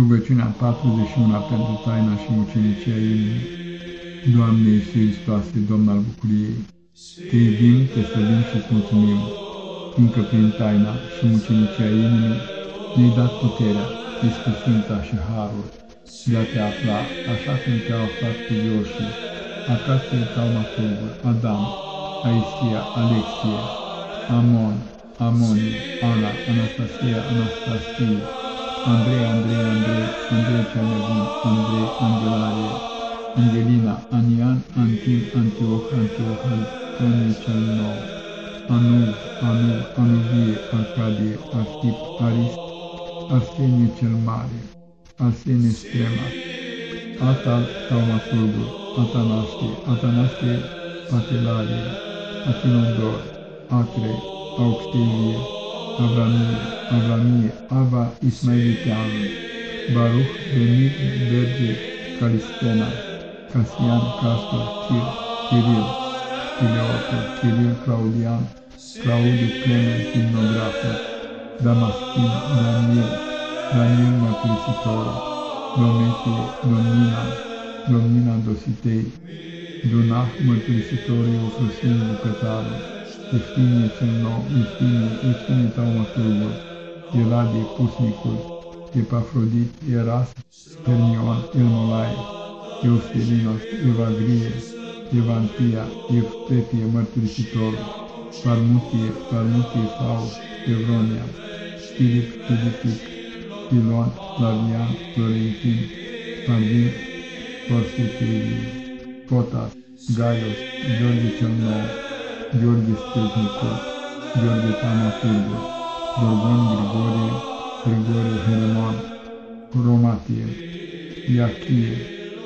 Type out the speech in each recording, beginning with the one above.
Rugăciunea 41 pentru taina și mucenicia inimii. Doamne Iisus Hristoase, Domn al bucuriei, Te iubim, Te slăbim și îți mulțumim, fiindcă prin taina și mucenicia inimii ne-ai dat puterea, Sfânta și Harul, de a te afla așa cum te-au aflat cu Ioșii, acasă taumaturgul, Adam, Aisia, Alexie, Amon, Amoni, Ana, Anastasia, Anastasie, Andrei, Andrei, Andrei, Andrei cel nebun, Andrei, Angelarie, Angelina, Anian, Antim, Antioch, Antioch, Antoniu cel nou, Anu, Anu, Anuvie, Arcadie, Artip, Arist, Arsenie cel mare, Arsenie Strema, Atal Taumaturgul, Atanasie, Atanasie Patelarie, Afinodor, Acre, Auxtilie, Avramie, Avramie, Ava Ismailiteanu, Baruch, Benit, Berge, Calistena, Casian, Castor, Kir, Kiril, Kileotul, Kiril, Claudian, Claudiu, Clement, Himnograful, Damaschin, Daniel, Daniel Mărturisitorul, Dometie, Domnina, Domnina Dositei, Dunah, Mărturisitorul, Eufrosin, Bucătarul, experiencing now, experiencing Taumatul world. Eladie, Pusnicul, Epafrodit, Eras, Hermion, Elmolae, Eustelinos, Evagrie, Evantia, Eftepie, Mărturisitorul, Parmutie, Parmutie, Faust, Evronia, Filip, Filipic, Filon, Flavian, Florentin, Pandin, Porfitiriu, Cotas, Gaius, George cel Nou, Gheorghe Stepnicul, Gheorghe Tamaturgu, Gorgon Grigorie, Grigorie Heremon, Romatie, Iachie,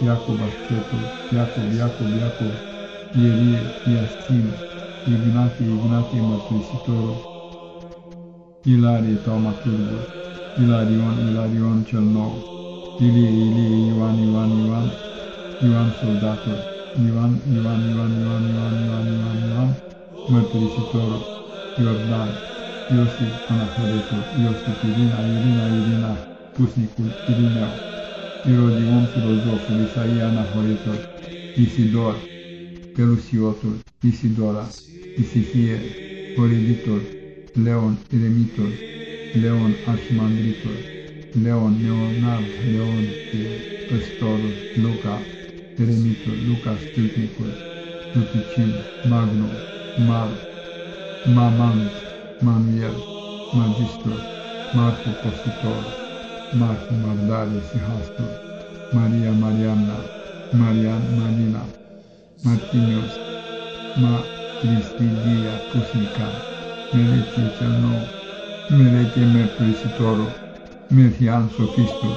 Iacob Ascetul, Iacob, Iacob, Iacob, Ierie, Iaschin, Ignatie, Ignatie Mărturisitorul, Ilarie Taumaturgu, Ilarion, Ilarion cel nou, Ilie, Ilie, Ioan, Ioan, Ioan, Ioan Soldatul, Ioan, Ioan, Ioan, Ioan, Ioan, Ioan, Ioan, Ioan, mărturisitorul, Iordan, Iosif Anaharetul, Iosif Irina, Irina, Irina, pusnicul Irineu, Irodion filozoful, Isaia Anahoretul, Isidor, Pelusiotul, Isidora, Isihie, Oreditul, Leon Eremitul, Leon Arhimandritul, Leon Leonard, Leon Păstorul, Luca, Eremitul, Luca Stâlpnicul, Luticin, Magnum, Mal, Mamant, Manuel, Magistru, Marcu Postitor, Marcu Mardare Sihastru, Maria Marianna, Marian Marina, Martinius, Ma Cristidia Pusnica, Meletie cel nou, Meletie Mărturisitorul, Merhian Sofistul,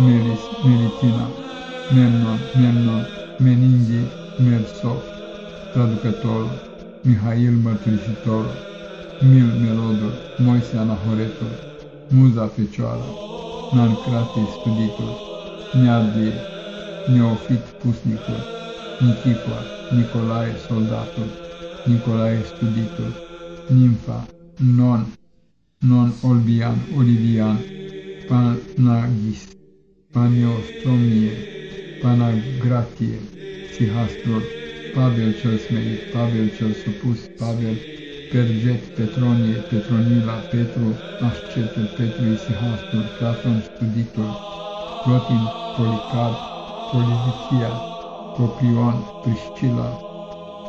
Melis Melitina, Memnon, Memnon, Meningi, Mersof, traducătorul, Mihail Mărturisitor, Mil Melodul, Moise Anahoretul, Muza Fecioară, Nancrate Studitul, Neadie, Neofit Pusnicul, Nichifor, Nicolae Soldatul, Nicolae Studitul, Nimfa, Non, Non Olbian, Olivian, Panagis, Paneostomnie, Panagratie, Sihastrol, Pavel cel smerit, Pavel cel supus, Pavel, Perget, Petronie, Petronila, Petru, Ascetul, Petru, Isihastul, Platon, Studitul, Plotin, Policar, Polizichia, Poplion, Priscila,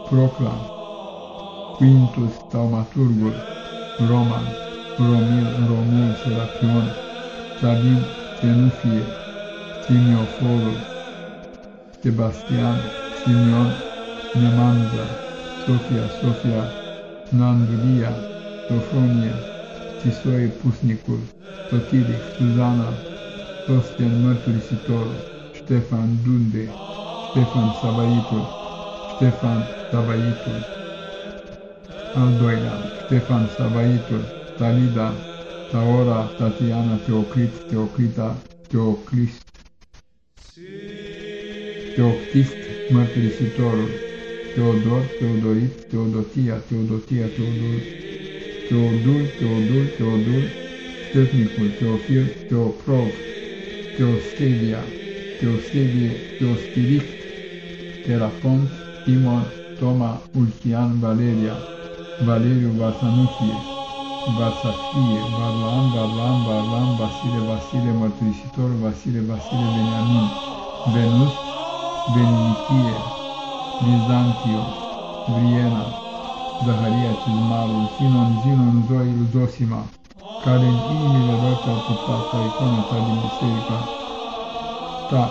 Procla, Quintus, Taumaturgul, Roman, Romil, Romul, Serapion, Sabin, Tenufie, Simioforul, Sebastian, Simeon, Nemanza, Sofia, Sofia, Nandulia, Sofronia, Tisoie Pusnicul, Totilic, Suzana, Tosten Mărturisitorul, Ștefan Dunde, Ștefan Savaitul, Ștefan Savaitul, al doilea, Ștefan Savaitul, Talida, Taora, Tatiana, Teocrit, Teocrita, Teoclist, Teoctist, Mărturisitorul, Teodor, Teodorit, Teodotia, Teodotia, Teodul, Teodul, Teodul, Teodul, Stăpnicul, Teofil, Teoprov, Teostevia, Teostevie, Teospirit, Terapont, Timon, Toma, Ulchian, Valeria, Valeriu, Varsanufie, Varsafie, Varlam, Varlam, Varlam, Vasile, Vasile, Mărturisitor, Vasile, Vasile, Beniamin, Venus, Beninichie, Bizantio, Vriena, Zaharia Cizmarul, Sinon, Zinon, Zoil, Zosima, care în inimile lor te-au purtat ca icona ta din biserica ta,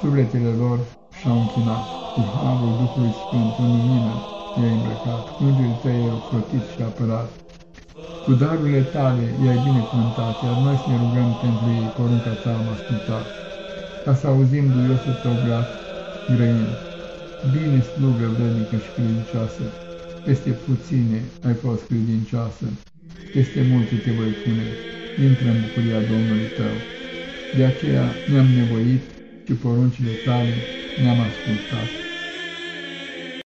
sufletele lor și-au închinat, cu harul Duhului Sfânt, în lumină i-ai îmbrăcat, cu îngerii tăi i-au crotit și apărat. Cu darurile tale i-ai binecuvântat, iar noi să ne rugăm pentru ei, porunca ta am ascultat, ca să auzim duiosul tău glas, grăind. Bine slugă vrednică și credincioasă, peste puține ai fost credincioasă, peste multe te voi pune, intră în bucuria Domnului tău. De aceea ne-am nevoit și poruncile tale ne-am ascultat.